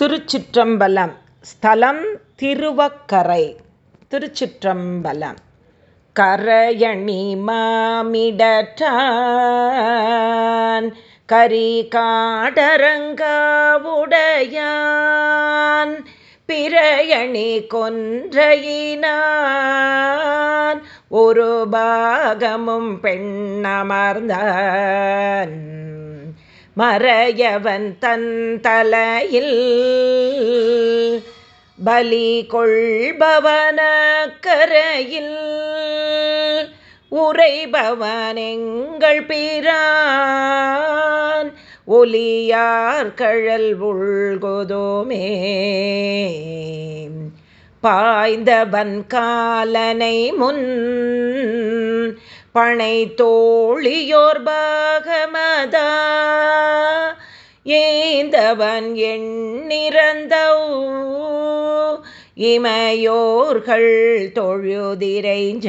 திருச்சிற்றம்பலம். ஸ்தலம் திருவக்கரை. திருச்சிற்றம்பலம். கரையணி மாமிடற்றான். கரி காடரங்காவுடையான் பிரயணி கொன்றையினான். ஒரு பாகமும் பெண்ணமர்ந்தான். மறையவன் தன் தலையில் பலி கொள்பவன கரையில் உரைபவன் பிரான் ஒலியார் கழல் உள்கொதோமே. பாய்ந்தவன் காலனை முன் பனை தோழியோர் பாகமதா. ஏந்தவன் எண்ணிறந்த இமையோர்கள் தொழுதிரைஞ்ச.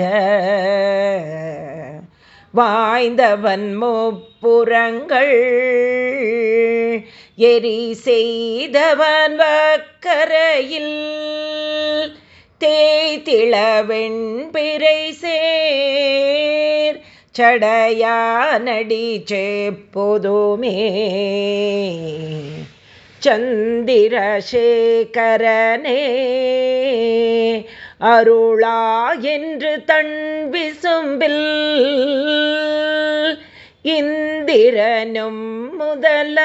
வாய்ந்தவன் முப்புறங்கள் எரி செய்தவன் வக்கரையில். தேய்திளவெண் பிறை சே சடையானடி சேப்பொதுமே. சந்திரசேகரனே அருளா என்று தன் விசும்பில். இந்திரனும் முதல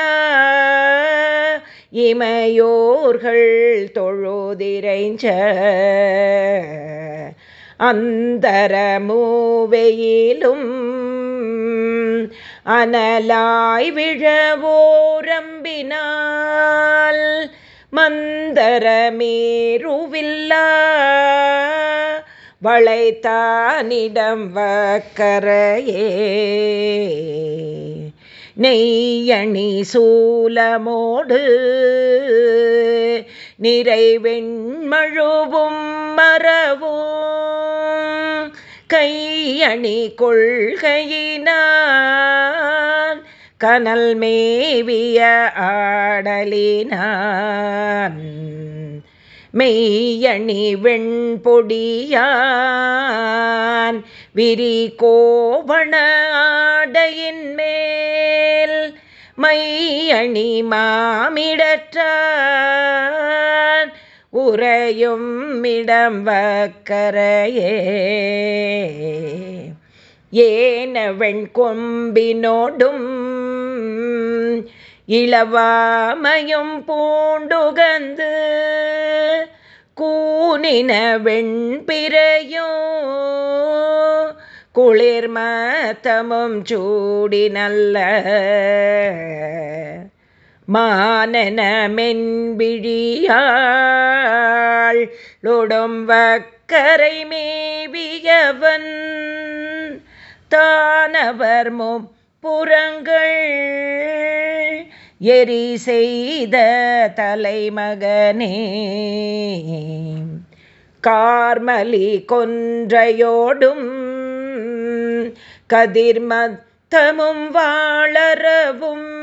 இமையோர்கள் தொழுதிரைஞ்ச அந்தரமூவையிலும் அனலாய் விழவோரம்பினால் மந்தரமேருவில்லா வளைத்தானிடம் வக்கரையே. நெய்யணி சூலமோடு நிறைவெண்மழுவும் மரவும் கையணி கொள்கையினான் கனல் மேவிய ஆடலினான். மெய்யணி வெண்பொடியான் விரி கோவண ஆடையின் மேல் மையணி மாமிடற்றான். உறையும் இடம் வக்கரையே. ஏன வெண்கொம்பினோடும் இளவாமையும் பூண்டுகந்து கூனின வெண்பிரையோ குளிர்மத்தமும் சூடி நல்ல மானன மென்பிழியாள் லொடும் வக்கரை மேவியவன் தானவர் முப்புறங்கள் எரி செய்த தலைமகனே. கார்மலி கொன்றையோடும் கதிர்மத்தமும் வாழறவும்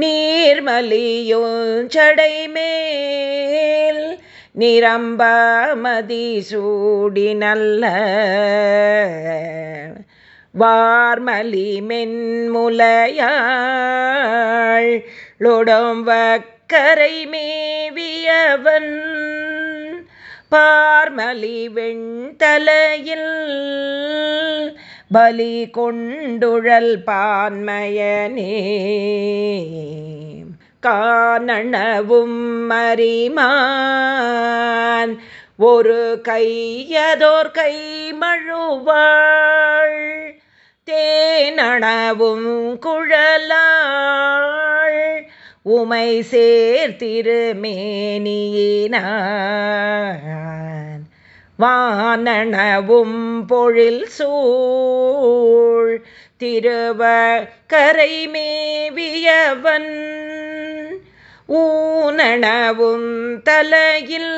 நீர்மலியோஞ்சடைமேல் நிரம்பாமதி சூடி நல்ல வார்மலி மென்முலையாள் லொடம் வக்கரை மேவியவன். பார்மலி வெண்தலையில் பலி கொண்டுழல் பான்மயனே. காணவும் மறிமான் ஒரு கையதோர் கை மழுவாள். தேனணவும் குழலாள். உமை சேர்த்திருமேனியினார் வானனவும் பொழில் சூழ். திருவ கரை மேவியவன் ஊனனவும் தலையில்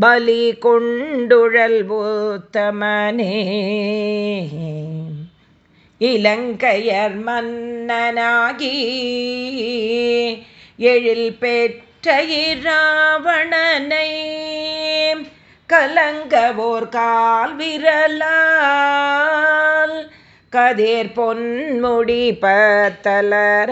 பலி கொண்டுழல் ஊத்தமனே இலங்கையர் மன்னனாகி எழில் பெற்ற இராவணனை கலங்கவோர் கால் விரலால். கதிர் பொன்முடி பத்தலர.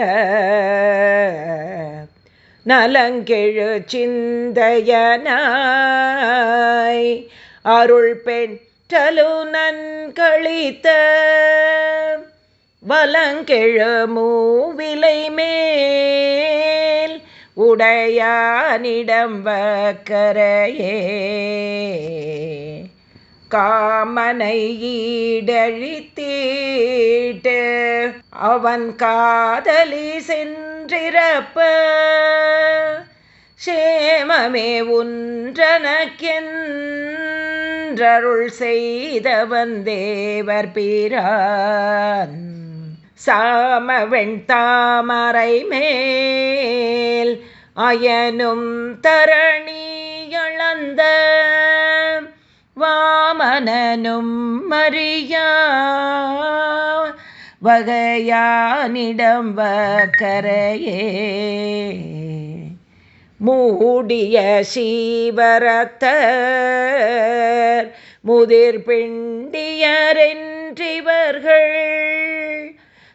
நலங்கெழு சிந்தையனாய். அருள் பெற்றலு நன்கழித்த. வலங்கெழு மூவிலை மேல். உடையானிடம் வக்கரையே. காமனை ஈடழித்தீட்டு அவன் காதலி சென்றிருப்ப சேமமே ஒன்றனக்கென்றருள் செய்தவன் தேவர் பிரான். சாமவெண் தாமரை மேல் அயனும் தரணி இழந்த வாமனனும் மரியா வகையானிடம் வக்கரையே மூடிய சீவரத்தர் முதிர் பிண்டியரென்றிவர்கள்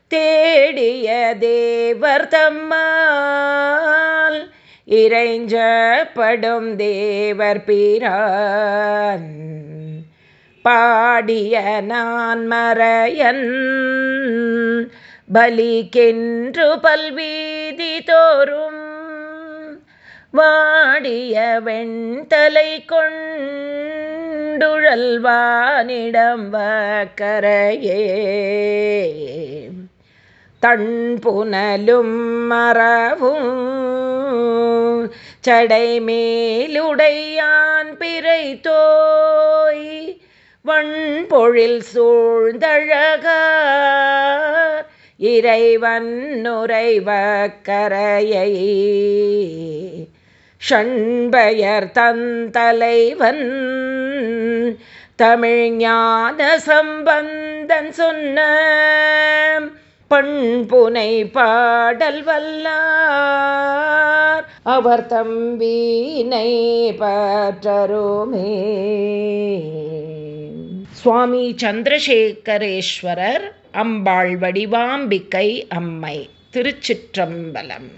தேடிய தேவர் தம்மால் இறைஞ்சப்படும் தேவர் பிரான். பாடிய நான் மறையன் பலிக்கென்று பல்வீதி தோறும். வாடிய வெண்தலை கொண்டுழல்வானிடம் வக்கரையே. தன் புனலும் மரவும் சடை மேலுடையான் பிறை தோய். வண்பொழில் சூழ்ந்தழகார். இறைவன் நுரைவக்கரையை. ஷண்பயர் தந்தலைவன் தமிழ் ஞான சம்பந்தன் சொன்ன பண்புனை பாடல் வல்லார். அவர் தம்பினை பற்றருமே. சுவாமி சந்திரசேகரேஸ்வரர் அம்பாள் வடிவாம்பிக்கை அம்மை திருச்சிற்றம்பலம்.